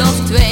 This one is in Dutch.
of twee.